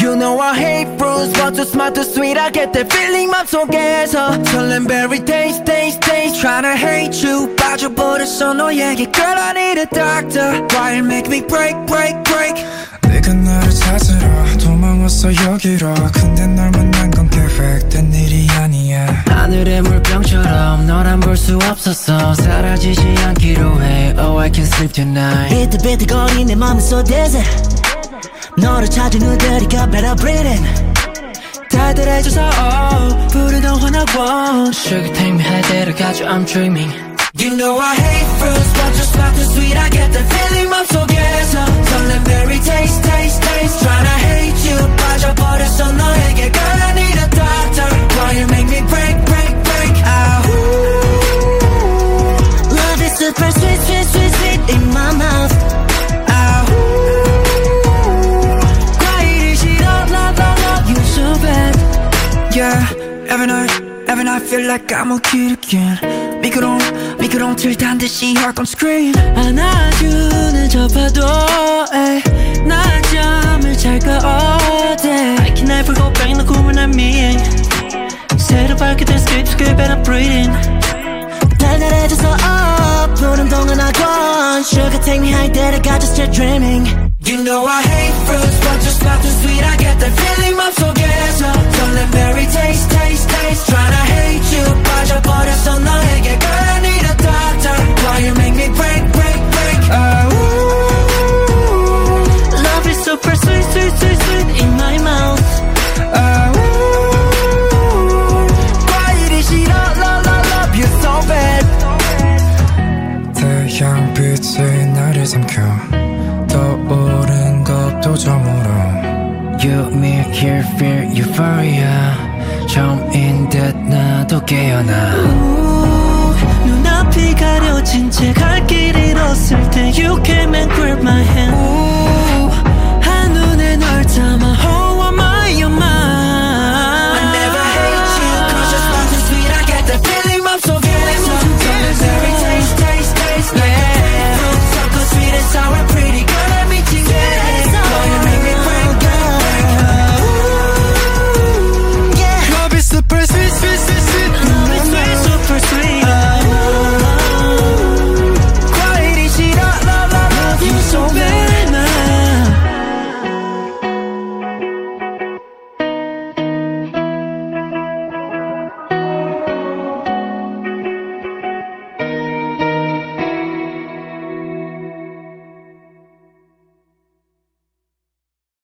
You know I hate fruits but too smart too sweet I get that feeling 맘속에서 설렘 berry taste taste taste Tryna hate you 빠져버렸어 너에게 Girl I need a doctor Why you make me break break break 네가 나를 찾으러 도망왔어 여기로 근데 널 만난 건 계획된 일이 아니야 하늘의 물병처럼 너란 볼 수 없었어 사라지지 않기로 해 Oh I can sleep tonight 비틀비틀거리는 내 맘은 so dizzy 너를 찾은 누들이가 better breathing 달달해져서 oh 푸른 영원하고 Sugar take me high 데려가줘 I'm dreaming You know I hate fruits but just not too sweet I get that feeling every night every night feel like I'm a kid again 미끄러운 미끄러운 틀단 듯이 heart on screen 안아주는 저 파도에 낮잠을 잘까 어때 I can never go back 너 꿈을 난 미행 새로 밝게 된 skip skip and I'm breathing 달달해져서 up 푸른 동안하건 Sugar take me high 데려가줘 still dreaming You know I hate fruits but just not too sweet I get that feeling 맘속에서 설렘 삼켜. 떠오른 겁도점으로. You make you feel euphoria. 처음인 듯 나도 깨어나. 눈앞이 가려진 채